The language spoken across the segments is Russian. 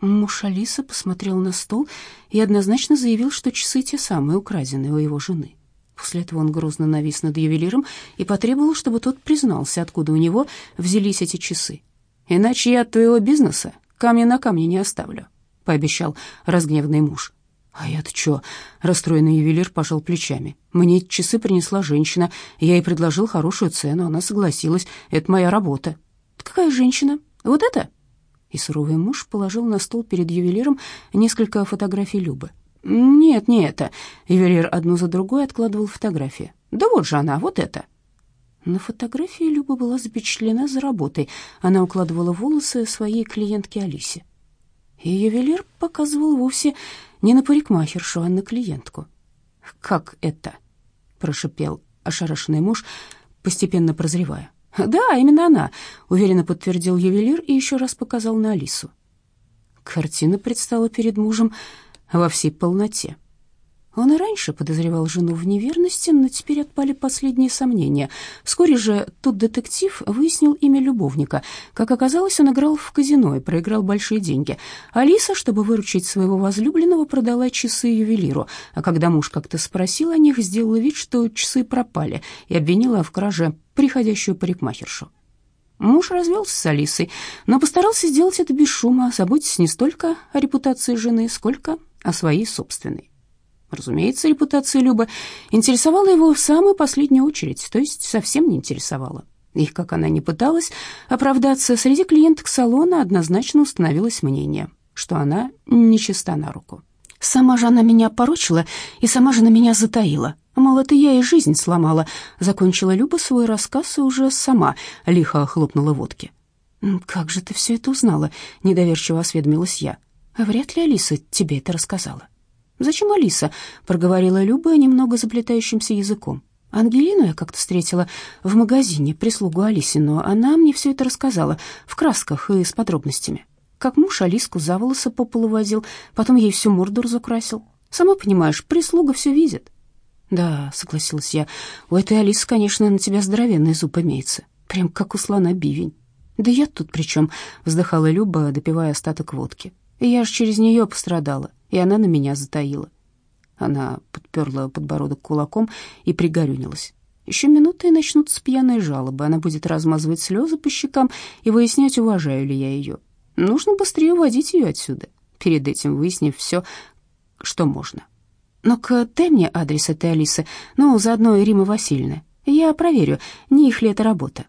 Муж Алисы посмотрел на стол и однозначно заявил, что часы те самые, украденные у его жены. После этого он грозно навис над ювелиром и потребовал, чтобы тот признался, откуда у него взялись эти часы. «Иначе я от твоего бизнеса камня на камне не оставлю», — пообещал разгневанный муж. «А я-то чё?» — расстроенный ювелир пожал плечами. «Мне эти часы принесла женщина. Я ей предложил хорошую цену, она согласилась. Это моя работа». «Какая женщина? Вот это?» И суровый муж положил на стол перед ювелиром несколько фотографий Любы. «Нет, не это». Ювелир одну за другой откладывал фотографии. «Да вот же она, вот это». На фотографии Люба была запечатлена за работой. Она укладывала волосы своей клиентке Алисе. И ювелир показывал вовсе не на парикмахершу, а на клиентку. «Как это?» — прошипел ошарашенный муж, постепенно прозревая. «Да, именно она», — уверенно подтвердил ювелир и еще раз показал на Алису. Картина предстала перед мужем во всей полноте. Он и раньше подозревал жену в неверности, но теперь отпали последние сомнения. Вскоре же тот детектив выяснил имя любовника. Как оказалось, он играл в казино и проиграл большие деньги. Алиса, чтобы выручить своего возлюбленного, продала часы ювелиру, а когда муж как-то спросил о них, сделала вид, что часы пропали, и обвинила в краже приходящую парикмахершу. Муж развелся с Алисой, но постарался сделать это без шума, заботясь не столько о репутации жены, сколько о своей собственной. Разумеется, репутация Любы интересовала его в самую последнюю очередь, то есть совсем не интересовала. И как она не пыталась оправдаться, среди клиенток салона однозначно установилось мнение, что она нечиста на руку. «Сама же она меня порочила и сама же на меня затаила. Мол, это я и жизнь сломала», — закончила Люба свой рассказ и уже сама лихо хлопнула водки. «Как же ты все это узнала?» — недоверчиво осведомилась я. «Вряд ли Алиса тебе это рассказала». «Зачем Алиса?» — проговорила Люба немного заплетающимся языком. «Ангелину я как-то встретила в магазине, прислугу Алисину. Она мне все это рассказала, в красках и с подробностями. Как муж Алиску за волосы по полу возил, потом ей всю морду разукрасил. Сама понимаешь, прислуга все видит». «Да», — согласилась я, — «у этой Алисы, конечно, на тебя здоровенный зуб имеется, прям как у слона бивень». «Да я тут при чем?» — вздыхала Люба, допивая остаток водки. «Я ж через нее пострадала и она на меня затаила. Она подперла подбородок кулаком и пригорюнилась. Еще минуты и начнутся пьяные жалобы. Она будет размазывать слезы по щекам и выяснять, уважаю ли я ее. Нужно быстрее уводить ее отсюда, перед этим выяснив все, что можно. Но-ка, дай мне адрес этой Алисы, ну, заодно и Римы Васильевны. Я проверю, не их ли это работа.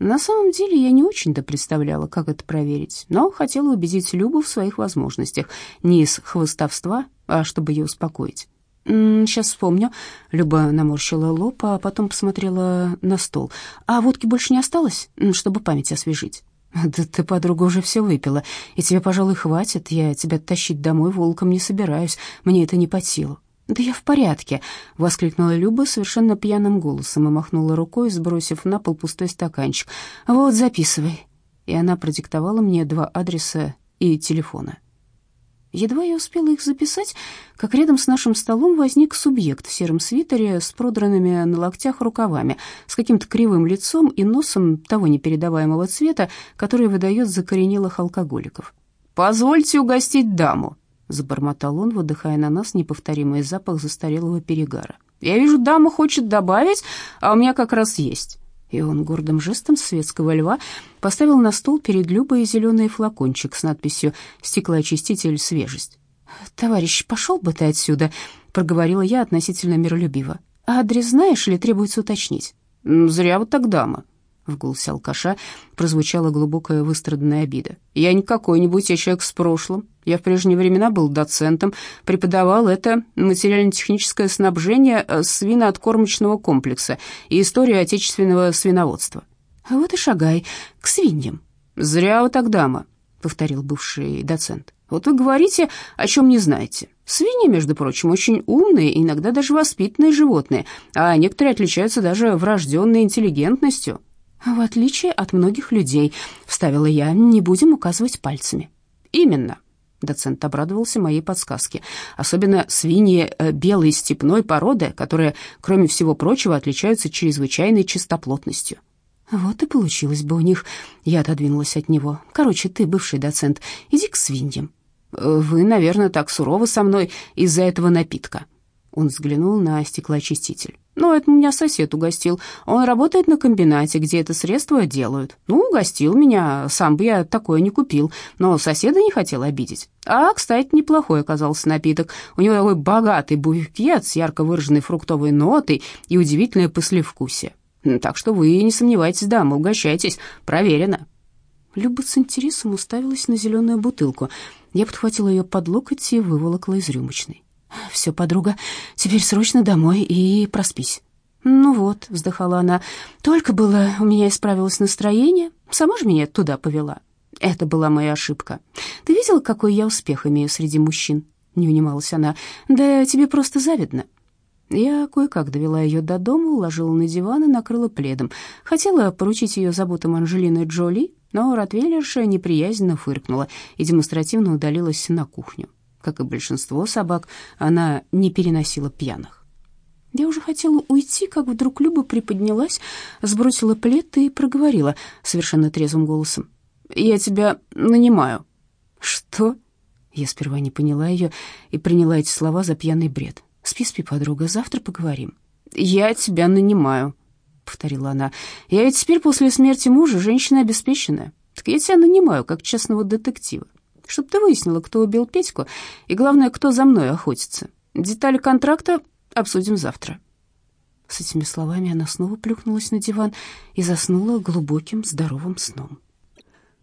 На самом деле я не очень-то представляла, как это проверить, но хотела убедить Любу в своих возможностях, не из хвостовства, а чтобы ее успокоить. «Сейчас вспомню». Люба наморщила лоб, а потом посмотрела на стол. «А водки больше не осталось, чтобы память освежить?» «Да ты, подруга, уже все выпила, и тебе, пожалуй, хватит. Я тебя тащить домой волком не собираюсь, мне это не под силу». «Да я в порядке», — воскликнула Люба совершенно пьяным голосом и махнула рукой, сбросив на пол пустой стаканчик. «Вот, записывай». И она продиктовала мне два адреса и телефона. Едва я успела их записать, как рядом с нашим столом возник субъект в сером свитере с продранными на локтях рукавами, с каким-то кривым лицом и носом того непередаваемого цвета, который выдает закоренелых алкоголиков. «Позвольте угостить даму», забормотал он, выдыхая на нас неповторимый запах застарелого перегара. «Я вижу, дама хочет добавить, а у меня как раз есть». И он гордым жестом светского льва поставил на стол перед Любой зеленый флакончик с надписью «Стеклоочиститель свежесть». «Товарищ, пошел бы ты отсюда», — проговорила я относительно миролюбиво. «А адрес знаешь или требуется уточнить?» «Зря вот так дама», в голосе алкаша прозвучала глубокая выстраданная обида. «Я не какой-нибудь, я человек с прошлым. Я в прежние времена был доцентом, преподавал это материально-техническое снабжение э, свинооткормочного комплекса и историю отечественного свиноводства». «А вот и шагай к свиньям». «Зря вы так, дама», — повторил бывший доцент. «Вот вы говорите, о чем не знаете. Свиньи, между прочим, очень умные, иногда даже воспитанные животные, а некоторые отличаются даже врожденной интеллигентностью». «В отличие от многих людей», — вставила я, — «не будем указывать пальцами». «Именно», — доцент обрадовался моей подсказке, «особенно свиньи э, белой степной породы, которые, кроме всего прочего, отличаются чрезвычайной чистоплотностью». Вот и получилось бы у них. Я отодвинулась от него. Короче, ты бывший доцент, иди к свиньям. Вы, наверное, так суровы со мной из-за этого напитка. Он взглянул на стеклоочиститель. «Ну, это меня сосед угостил. Он работает на комбинате, где это средство делают. Ну, угостил меня. Сам бы я такое не купил, но соседа не хотел обидеть. А, кстати, неплохой оказался напиток. У него такой богатый букет с ярко выраженной фруктовой нотой и удивительное послевкусие. Так что вы не сомневайтесь, дама, угощайтесь. Проверено». Люба с интересом уставилась на зеленую бутылку. Я подхватила ее под локоть и выволокла из рюмочной. «Все, подруга, теперь срочно домой и проспись». «Ну вот», — вздыхала она, — «только было у меня исправилось настроение, сама же меня туда повела». «Это была моя ошибка. Ты видела, какой я успех имею среди мужчин?» — не унималась она. «Да тебе просто завидно». Я кое-как довела ее до дома, уложила на диван и накрыла пледом. Хотела поручить ее заботам Анжелины Джоли, но Ротвейлерша неприязненно фыркнула и демонстративно удалилась на кухню. Как и большинство собак, она не переносила пьяных. Я уже хотела уйти, как вдруг Люба приподнялась, сбросила плед и проговорила совершенно трезвым голосом. «Я тебя нанимаю». «Что?» Я сперва не поняла ее и приняла эти слова за пьяный бред. «Спи, спи, подруга, завтра поговорим». «Я тебя нанимаю», — повторила она. «Я ведь теперь после смерти мужа женщина обеспеченная. Так я тебя нанимаю, как частного детектива чтобы ты выяснила, кто убил Петьку, и, главное, кто за мной охотится. Детали контракта обсудим завтра». С этими словами она снова плюхнулась на диван и заснула глубоким здоровым сном.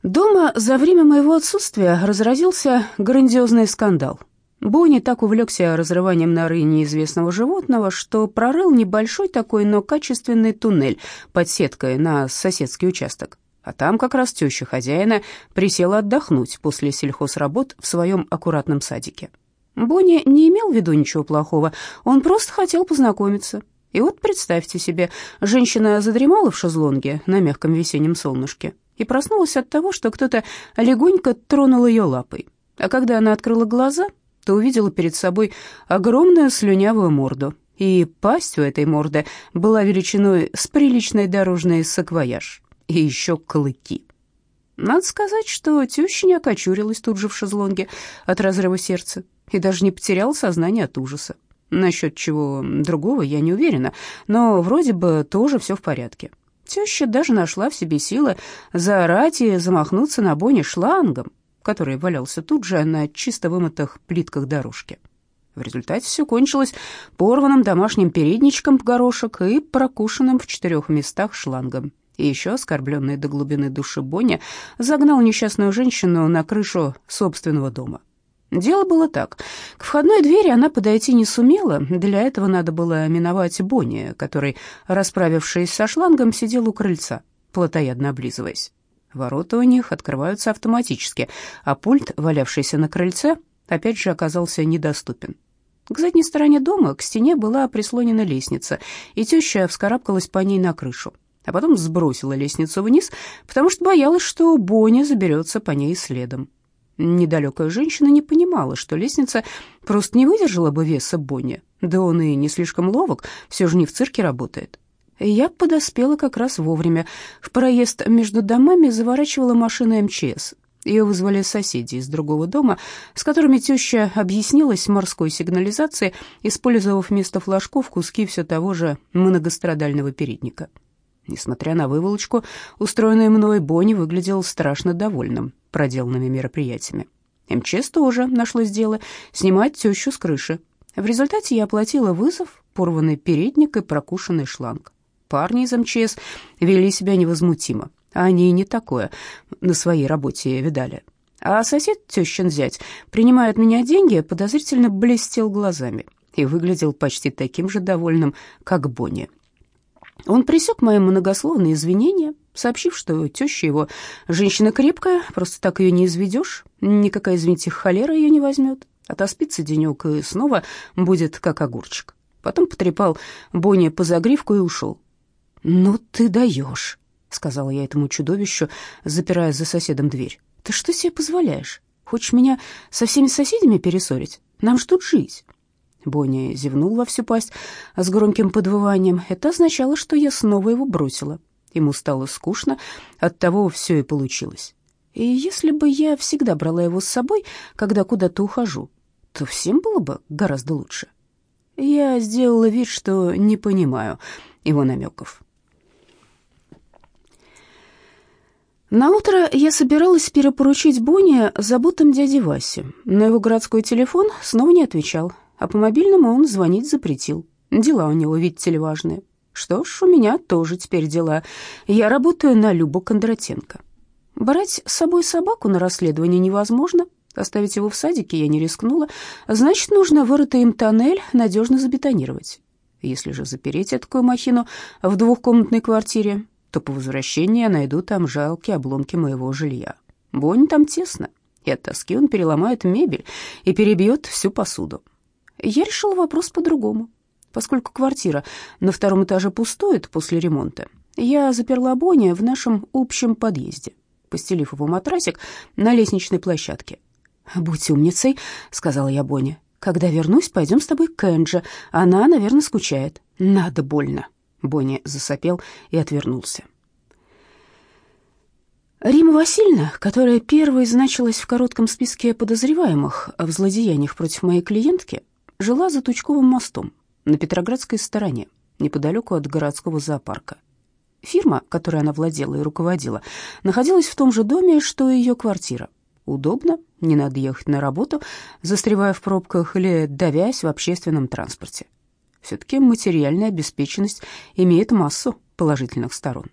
Дома за время моего отсутствия разразился грандиозный скандал. Бонни так увлекся разрыванием норы неизвестного животного, что прорыл небольшой такой, но качественный туннель под сеткой на соседский участок а там как раз теща хозяина присела отдохнуть после сельхозработ в своем аккуратном садике. Бонни не имел в виду ничего плохого, он просто хотел познакомиться. И вот представьте себе, женщина задремала в шезлонге на мягком весеннем солнышке и проснулась от того, что кто-то легонько тронул ее лапой. А когда она открыла глаза, то увидела перед собой огромную слюнявую морду, и пасть у этой морды была величиной с приличный дорожный саквояж и еще клыки. Надо сказать, что теща не окочурилась тут же в шезлонге от разрыва сердца и даже не потеряла сознание от ужаса. Насчет чего другого я не уверена, но вроде бы тоже все в порядке. Теща даже нашла в себе силы заорать и замахнуться на Бонни шлангом, который валялся тут же на чисто вымытых плитках дорожки. В результате все кончилось порванным домашним передничком в горошек и прокушенным в четырех местах шлангом и еще оскорбленный до глубины души Боня загнал несчастную женщину на крышу собственного дома. Дело было так. К входной двери она подойти не сумела, для этого надо было миновать Бонни, который, расправившись со шлангом, сидел у крыльца, плотоядно облизываясь. Ворота у них открываются автоматически, а пульт, валявшийся на крыльце, опять же оказался недоступен. К задней стороне дома к стене была прислонена лестница, и теща вскарабкалась по ней на крышу а потом сбросила лестницу вниз, потому что боялась, что Бонни заберется по ней следом. Недалекая женщина не понимала, что лестница просто не выдержала бы веса Бонни, да он и не слишком ловок, все же не в цирке работает. Я подоспела как раз вовремя. В проезд между домами заворачивала машина МЧС. Ее вызвали соседи из другого дома, с которыми теща объяснилась морской сигнализацией, использовав вместо флажков куски все того же многострадального передника. Несмотря на выволочку, устроенный мной Бонни выглядел страшно довольным проделанными мероприятиями. МЧС тоже нашлось дело снимать тещу с крыши. В результате я оплатила вызов, порванный передник и прокушенный шланг. Парни из МЧС вели себя невозмутимо, а они и не такое на своей работе видали. А сосед, тещин зять, принимая от меня деньги, подозрительно блестел глазами и выглядел почти таким же довольным, как Бонни. Он пресек мои многословные извинения, сообщив, что теща его женщина крепкая, просто так ее не изведешь, никакая, извините, холера ее не возьмет, отоспится денек и снова будет как огурчик. Потом потрепал Бонни по загривку и ушел. «Ну ты даешь», — сказала я этому чудовищу, запирая за соседом дверь. «Ты что себе позволяешь? Хочешь меня со всеми соседями перессорить? Нам ж тут жить». Бонни зевнул во всю пасть с громким подвыванием. Это означало, что я снова его бросила. Ему стало скучно, оттого все и получилось. И если бы я всегда брала его с собой, когда куда-то ухожу, то всем было бы гораздо лучше. Я сделала вид, что не понимаю его намеков. На утро я собиралась перепоручить Бонни заботам дяди Васи, но его городской телефон снова не отвечал, а по мобильному он звонить запретил. Дела у него, видите ли, важные. Что ж, у меня тоже теперь дела. Я работаю на Любу Кондратенко. Брать с собой собаку на расследование невозможно. Оставить его в садике я не рискнула. Значит, нужно вырытый им тоннель надежно забетонировать. Если же запереть такую махину в двухкомнатной квартире, то по возвращении я найду там жалкие обломки моего жилья. Бонь там тесно, и от тоски он переломает мебель и перебьет всю посуду. Я решила вопрос по-другому. Поскольку квартира на втором этаже пустует после ремонта, я заперла Бонни в нашем общем подъезде, постелив его матрасик на лестничной площадке. «Будь умницей», — сказала я Бонни. «Когда вернусь, пойдем с тобой к Энджи. Она, наверное, скучает. Надо больно». Бонни засопел и отвернулся. Рима Васильевна, которая первой значилась в коротком списке подозреваемых в злодеяниях против моей клиентки, жила за Тучковым мостом на Петроградской стороне, неподалеку от городского зоопарка. Фирма, которой она владела и руководила, находилась в том же доме, что и ее квартира. Удобно, не надо ехать на работу, застревая в пробках или давясь в общественном транспорте. Все-таки материальная обеспеченность имеет массу положительных сторон.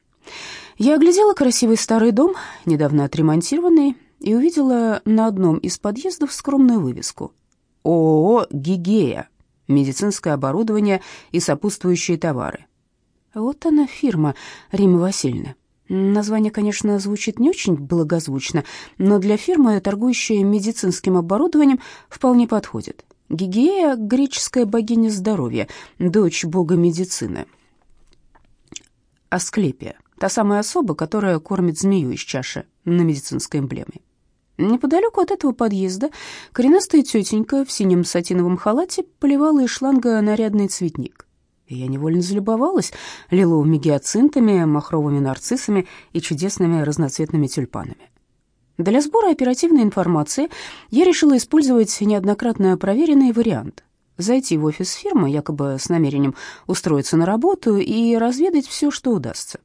Я оглядела красивый старый дом, недавно отремонтированный, и увидела на одном из подъездов скромную вывеску «ООО «Гигея», медицинское оборудование и сопутствующие товары. Вот она фирма Римы Васильевны. Название, конечно, звучит не очень благозвучно, но для фирмы, торгующей медицинским оборудованием, вполне подходит. Гигея — греческая богиня здоровья, дочь бога медицины. Асклепия — та самая особа, которая кормит змею из чаши на медицинской эмблеме. Неподалеку от этого подъезда коренастая тетенька в синем сатиновом халате поливала из шланга нарядный цветник. Я невольно залюбовалась лиловыми гиацинтами, махровыми нарциссами и чудесными разноцветными тюльпанами. Для сбора оперативной информации я решила использовать неоднократно проверенный вариант. Зайти в офис фирмы, якобы с намерением устроиться на работу и разведать все, что удастся.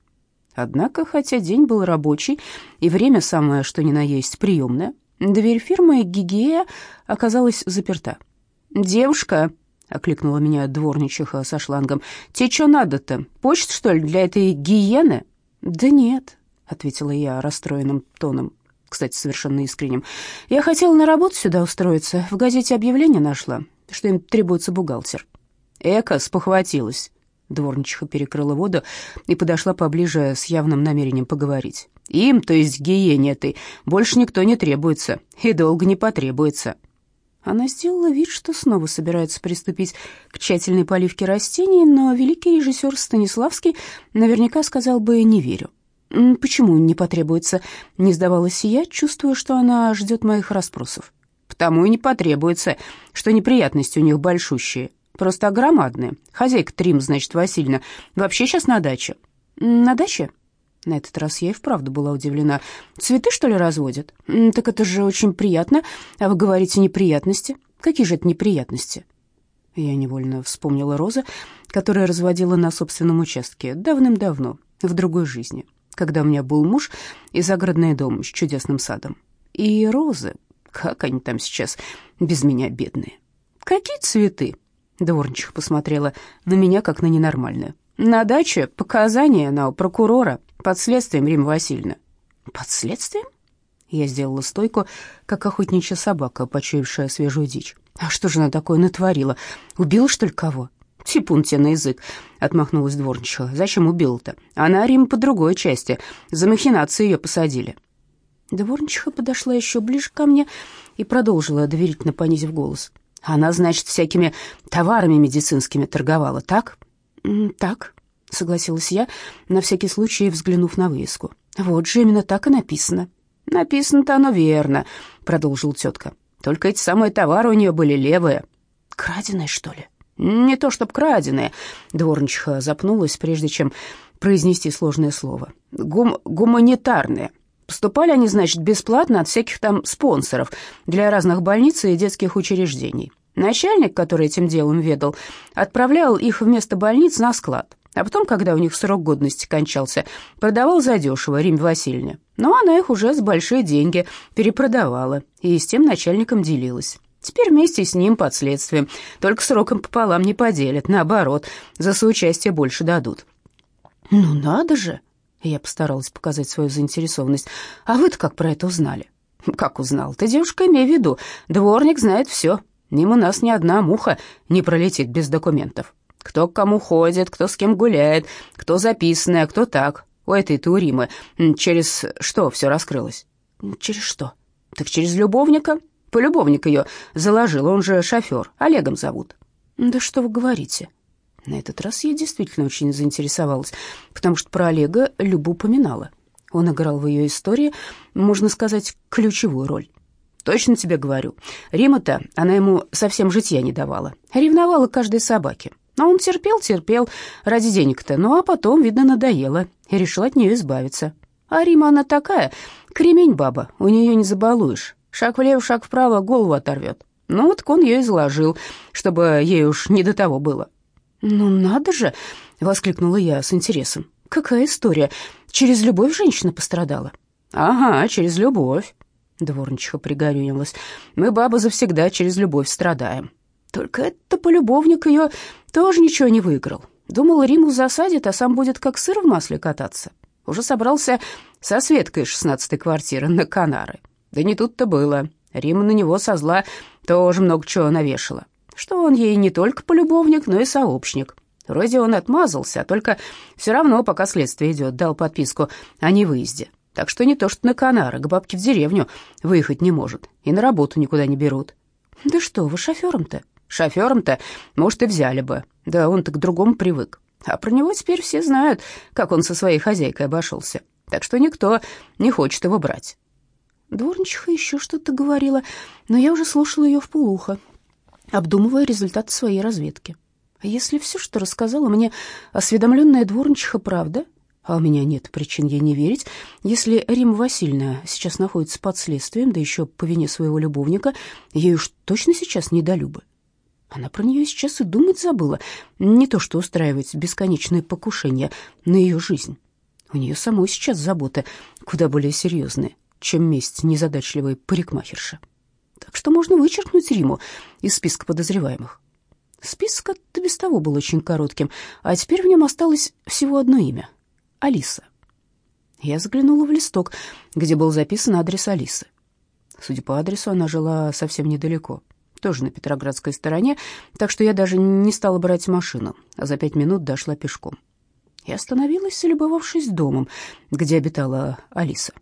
Однако, хотя день был рабочий и время самое что ни на есть приемное, дверь фирмы «Гигея» оказалась заперта. «Девушка», — окликнула меня дворничиха со шлангом, — «тебе что надо-то? Почта, что ли, для этой гиены?» «Да нет», — ответила я расстроенным тоном, кстати, совершенно искренним. «Я хотела на работу сюда устроиться, в газете объявление нашла, что им требуется бухгалтер». «Эка спохватилась», Дворничиха перекрыла воду и подошла поближе с явным намерением поговорить. «Им, то есть гиене этой, больше никто не требуется и долго не потребуется». Она сделала вид, что снова собирается приступить к тщательной поливке растений, но великий режиссер Станиславский наверняка сказал бы «не верю». «Почему не потребуется?» — не сдавалась я, чувствуя, что она ждет моих расспросов. «Потому и не потребуется, что неприятности у них большущие. Просто громадные. Хозяйка Трим, значит, Васильевна, вообще сейчас на даче». «На даче?» На этот раз я и вправду была удивлена. «Цветы, что ли, разводят? Так это же очень приятно. А вы говорите неприятности. Какие же это неприятности?» Я невольно вспомнила Розы, которая разводила на собственном участке давным-давно, в другой жизни, когда у меня был муж и загородный дом с чудесным садом. И розы, как они там сейчас, без меня бедные. «Какие цветы?» Дворничиха посмотрела на меня, как на ненормальную. «На даче показания на прокурора под следствием, Рима Васильевна». «Под следствием?» Я сделала стойку, как охотничья собака, почуявшая свежую дичь. «А что же она такое натворила? Убила, что ли, кого?» «Типун тебе на язык», — отмахнулась дворничиха. «Зачем убила-то? Она, Рим, по другой части. За махинации ее посадили». Дворничиха подошла еще ближе ко мне и продолжила, доверительно понизив голос. Она, значит, всякими товарами медицинскими торговала, так? Так, согласилась я, на всякий случай взглянув на вывеску. Вот же именно так и написано. Написано-то оно верно, продолжил тетка. Только эти самые товары у нее были левые. Краденые, что ли? Не то чтоб краденые. Дворничиха запнулась, прежде чем произнести сложное слово. Гум гуманитарные. Поступали они, значит, бесплатно от всяких там спонсоров для разных больниц и детских учреждений. Начальник, который этим делом ведал, отправлял их вместо больниц на склад. А потом, когда у них срок годности кончался, продавал задешево Рим Васильевне. Но она их уже с большие деньги перепродавала и с тем начальником делилась. Теперь вместе с ним под следствием. Только сроком пополам не поделят, наоборот, за соучастие больше дадут. «Ну надо же!» Я постаралась показать свою заинтересованность. «А вы-то как про это узнали?» «Как узнал? Ты, девушка, имей в виду, дворник знает все. Мимо нас ни одна муха не пролетит без документов. Кто к кому ходит, кто с кем гуляет, кто записанный, а кто так. У этой-то Уримы через что все раскрылось?» «Через что?» «Так через любовника. Полюбовник ее заложил, он же шофер, Олегом зовут». «Да что вы говорите?» На этот раз я действительно очень заинтересовалась, потому что про Олега Люба упоминала. Он играл в ее истории, можно сказать, ключевую роль. Точно тебе говорю. Рима-то, она ему совсем житья не давала. Ревновала каждой собаке. Но он терпел, терпел ради денег-то, ну а потом, видно, надоело и решил от нее избавиться. А Рима она такая, кремень баба, у нее не забалуешь. Шаг влево, шаг вправо, голову оторвет. Ну вот он ее изложил, чтобы ей уж не до того было. «Ну надо же!» — воскликнула я с интересом. «Какая история? Через любовь женщина пострадала?» «Ага, через любовь». Дворничиха пригорюнилась. «Мы, бабы, завсегда через любовь страдаем. Только это полюбовник ее тоже ничего не выиграл. Думал, Риму засадит, а сам будет как сыр в масле кататься. Уже собрался со Светкой шестнадцатой квартиры на Канары. Да не тут-то было. Рима на него со зла тоже много чего навешала что он ей не только полюбовник, но и сообщник. Вроде он отмазался, а только все равно, пока следствие идет, дал подписку о невыезде. Так что не то что на Канары, к бабке в деревню выехать не может, и на работу никуда не берут. Да что вы, шофером-то? Шофером-то, может, и взяли бы. Да он-то к другому привык. А про него теперь все знают, как он со своей хозяйкой обошелся. Так что никто не хочет его брать. Дворничиха еще что-то говорила, но я уже слушала ее в полухо, обдумывая результаты своей разведки. А если все, что рассказала мне осведомленная дворничиха, правда, а у меня нет причин ей не верить, если Рима Васильевна сейчас находится под следствием, да еще по вине своего любовника, ей уж точно сейчас недолюбы. Она про нее сейчас и думать забыла, не то что устраивать бесконечные покушения на ее жизнь. У нее самой сейчас заботы куда более серьезные, чем месть незадачливой парикмахерши так что можно вычеркнуть Риму из списка подозреваемых. Список от без того был очень коротким, а теперь в нем осталось всего одно имя — Алиса. Я заглянула в листок, где был записан адрес Алисы. Судя по адресу, она жила совсем недалеко, тоже на Петроградской стороне, так что я даже не стала брать машину, а за пять минут дошла пешком. Я остановилась, любовавшись домом, где обитала Алиса.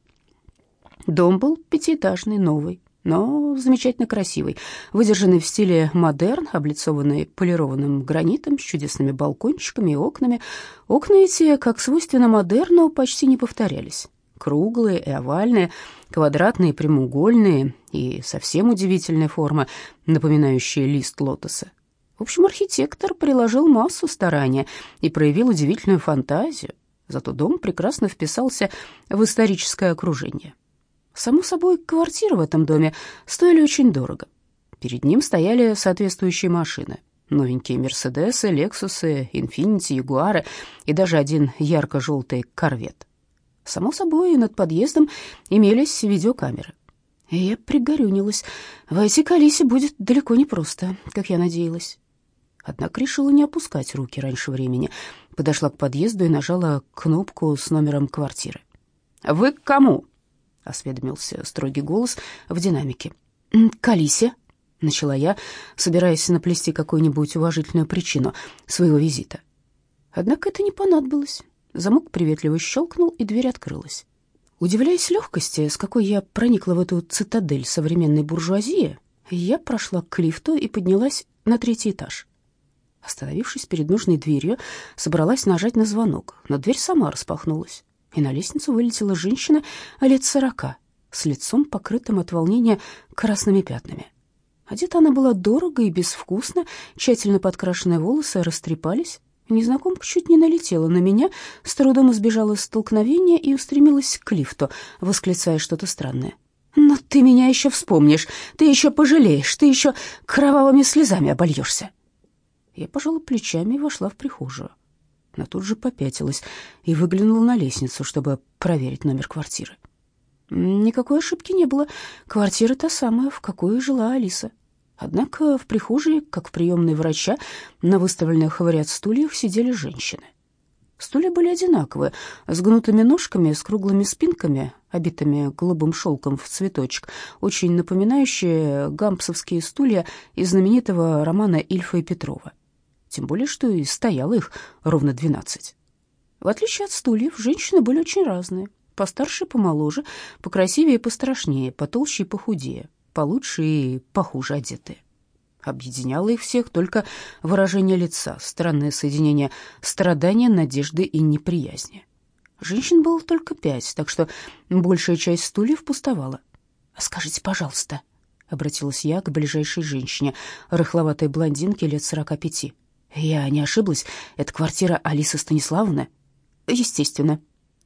Дом был пятиэтажный, новый, но замечательно красивый, выдержанный в стиле модерн, облицованный полированным гранитом с чудесными балкончиками и окнами. Окна эти, как свойственно модерну, почти не повторялись. Круглые и овальные, квадратные, прямоугольные и совсем удивительная форма, напоминающая лист лотоса. В общем, архитектор приложил массу старания и проявил удивительную фантазию, зато дом прекрасно вписался в историческое окружение. Само собой, квартиры в этом доме стоили очень дорого. Перед ним стояли соответствующие машины. Новенькие «Мерседесы», «Лексусы», «Инфинити», «Ягуары» и даже один ярко-желтый «Корвет». Само собой, над подъездом имелись видеокамеры. И я пригорюнилась. Войти к Алисе будет далеко не просто, как я надеялась. Однако решила не опускать руки раньше времени. Подошла к подъезду и нажала кнопку с номером квартиры. «Вы к кому?» Осведомился строгий голос в динамике. «К Алисе», — начала я, собираясь наплести какую-нибудь уважительную причину своего визита. Однако это не понадобилось. Замок приветливо щелкнул, и дверь открылась. Удивляясь легкости, с какой я проникла в эту цитадель современной буржуазии, я прошла к лифту и поднялась на третий этаж. Остановившись перед нужной дверью, собралась нажать на звонок, но дверь сама распахнулась и на лестницу вылетела женщина лет сорока с лицом, покрытым от волнения красными пятнами. Одета она была дорого и безвкусно, тщательно подкрашенные волосы растрепались, Незнакомка чуть не налетела на меня, с трудом избежала столкновения и устремилась к лифту, восклицая что-то странное. «Но ты меня еще вспомнишь, ты еще пожалеешь, ты еще кровавыми слезами обольешься». Я пожала плечами и вошла в прихожую. Она тут же попятилась и выглянула на лестницу, чтобы проверить номер квартиры. Никакой ошибки не было. Квартира та самая, в какой жила Алиса. Однако в прихожей, как в приемной врача, на выставленных в ряд стульях сидели женщины. Стулья были одинаковые, с гнутыми ножками, с круглыми спинками, обитыми голубым шелком в цветочек, очень напоминающие гампсовские стулья из знаменитого романа Ильфа и Петрова. Тем более, что и стояло их ровно двенадцать. В отличие от стульев, женщины были очень разные. Постарше и помоложе, покрасивее и пострашнее, потолще и похудее получше и похуже одетые. Объединяло их всех только выражение лица, странное соединение страдания, надежды и неприязни. Женщин было только пять, так что большая часть стульев пустовала. «Скажите, пожалуйста», — обратилась я к ближайшей женщине, рыхловатой блондинке лет сорока пяти. «Я не ошиблась? Это квартира Алисы Станиславовны?» «Естественно».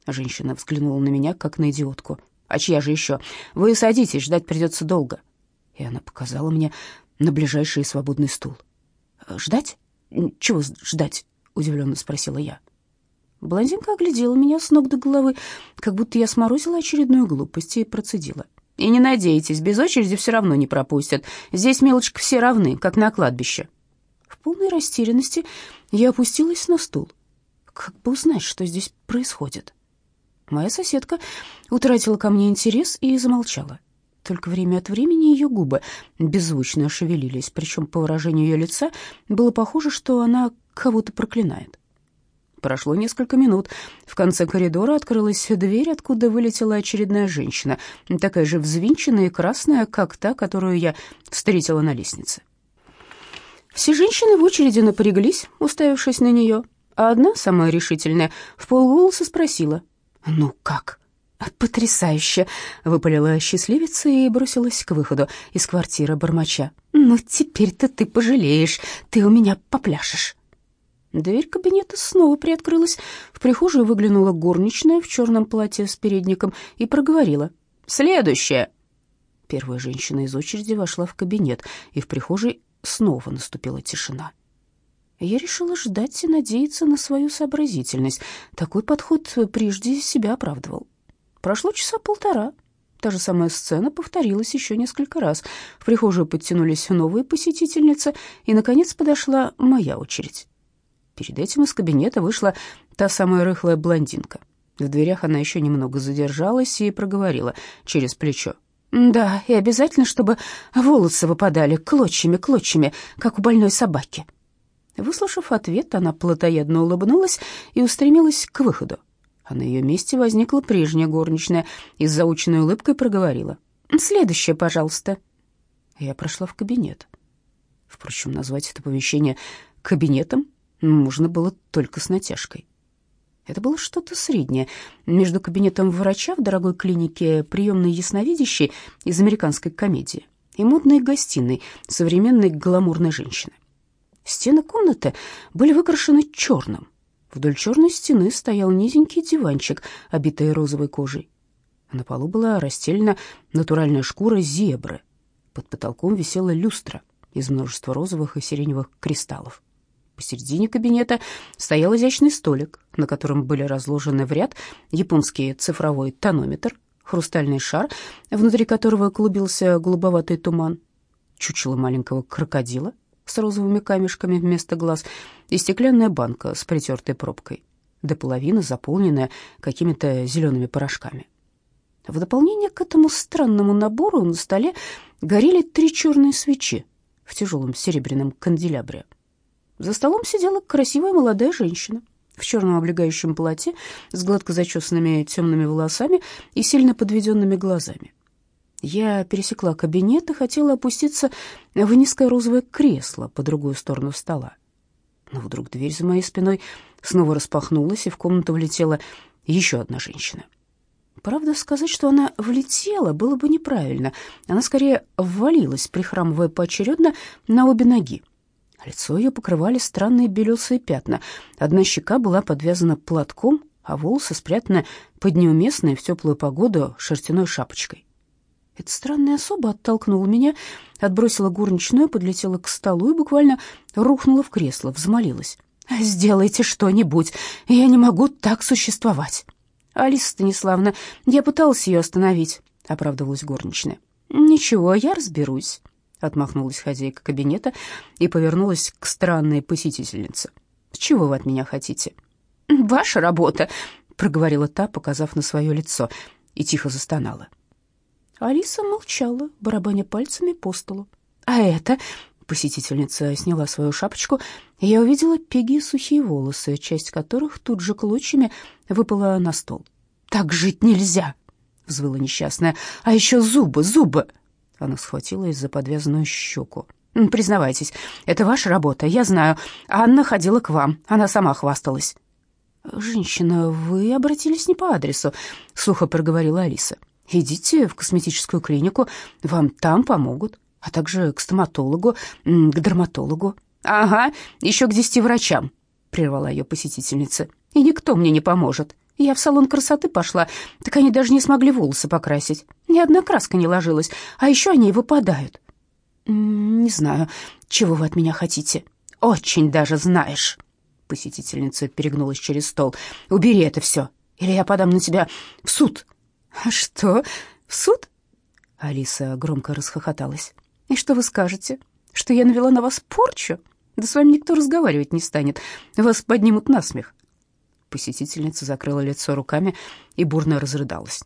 Женщина взглянула на меня, как на идиотку. А чья же еще? Вы садитесь, ждать придется долго. И она показала мне на ближайший свободный стул. Ждать? Чего ждать? удивленно спросила я. Блондинка оглядела меня с ног до головы, как будто я сморозила очередную глупость и процедила. И не надейтесь, без очереди все равно не пропустят. Здесь, мелочка, все равны, как на кладбище. Полной растерянности я опустилась на стул. Как бы узнать, что здесь происходит? Моя соседка утратила ко мне интерес и замолчала. Только время от времени ее губы беззвучно шевелились, причем по выражению ее лица было похоже, что она кого-то проклинает. Прошло несколько минут. В конце коридора открылась дверь, откуда вылетела очередная женщина, такая же взвинченная и красная, как та, которую я встретила на лестнице. Все женщины в очереди напряглись, уставившись на нее, а одна, самая решительная, в полголоса спросила, «Ну как?» «Потрясающе!» — выпалила счастливица и бросилась к выходу из квартиры бормоча. «Ну, теперь-то ты пожалеешь, ты у меня попляшешь». Дверь кабинета снова приоткрылась. В прихожую выглянула горничная в черном платье с передником и проговорила. «Следующая!» Первая женщина из очереди вошла в кабинет, и в прихожей снова наступила тишина. Я решила ждать и надеяться на свою сообразительность. Такой подход прежде себя оправдывал. Прошло часа полтора. Та же самая сцена повторилась еще несколько раз. В прихожую подтянулись новые посетительницы, и, наконец, подошла моя очередь. Перед этим из кабинета вышла та самая рыхлая блондинка. В дверях она еще немного задержалась и проговорила через плечо. «Да, и обязательно, чтобы волосы выпадали клочьями-клочьями, как у больной собаки». Выслушав ответ, она плотоядно улыбнулась и устремилась к выходу. А на ее месте возникла прежняя горничная и с заученной улыбкой проговорила. «Следующее, пожалуйста». Я прошла в кабинет. Впрочем, назвать это помещение кабинетом можно было только с натяжкой. Это было что-то среднее между кабинетом врача в дорогой клинике приемной ясновидящей из американской комедии и модной гостиной современной гламурной женщины. Стены комнаты были выкрашены черным. Вдоль черной стены стоял низенький диванчик, обитый розовой кожей. На полу была расстелена натуральная шкура зебры. Под потолком висела люстра из множества розовых и сиреневых кристаллов. Посередине кабинета стоял изящный столик, на котором были разложены в ряд японский цифровой тонометр, хрустальный шар, внутри которого клубился голубоватый туман, чучело маленького крокодила, с розовыми камешками вместо глаз и стеклянная банка с притертой пробкой, до половины заполненная какими-то зелеными порошками. В дополнение к этому странному набору на столе горели три черные свечи в тяжелом серебряном канделябре. За столом сидела красивая молодая женщина в черном облегающем платье с гладко зачесанными темными волосами и сильно подведенными глазами. Я пересекла кабинет и хотела опуститься в низкое розовое кресло по другую сторону стола. Но вдруг дверь за моей спиной снова распахнулась, и в комнату влетела еще одна женщина. Правда, сказать, что она влетела, было бы неправильно. Она скорее ввалилась, прихрамывая поочередно на обе ноги. Лицо ее покрывали странные белесые пятна. Одна щека была подвязана платком, а волосы спрятаны под неуместной в теплую погоду шерстяной шапочкой. Эта странная особа оттолкнула меня, отбросила горничную, подлетела к столу и буквально рухнула в кресло, взмолилась. «Сделайте что-нибудь, я не могу так существовать». «Алиса Станиславна, я пыталась ее остановить», — оправдывалась горничная. «Ничего, я разберусь», — отмахнулась хозяйка кабинета и повернулась к странной посетительнице. «Чего вы от меня хотите?» «Ваша работа», — проговорила та, показав на свое лицо, и тихо застонала. Алиса молчала, барабаня пальцами по столу. «А это...» — посетительница сняла свою шапочку, и я увидела пеги сухие волосы, часть которых тут же клочьями выпала на стол. «Так жить нельзя!» — взвыла несчастная. «А еще зубы, зубы!» Она схватилась за подвязанную щеку. «Признавайтесь, это ваша работа, я знаю. Анна ходила к вам, она сама хвасталась». «Женщина, вы обратились не по адресу», — сухо проговорила Алиса. «Идите в косметическую клинику, вам там помогут, а также к стоматологу, к дерматологу». «Ага, еще к десяти врачам», — прервала ее посетительница. «И никто мне не поможет. Я в салон красоты пошла, так они даже не смогли волосы покрасить. Ни одна краска не ложилась, а еще они выпадают». «Не знаю, чего вы от меня хотите». «Очень даже знаешь». Посетительница перегнулась через стол. «Убери это все, или я подам на тебя в суд». «А что, в суд?» Алиса громко расхохоталась. «И что вы скажете? Что я навела на вас порчу? Да с вами никто разговаривать не станет. Вас поднимут на смех». Посетительница закрыла лицо руками и бурно разрыдалась.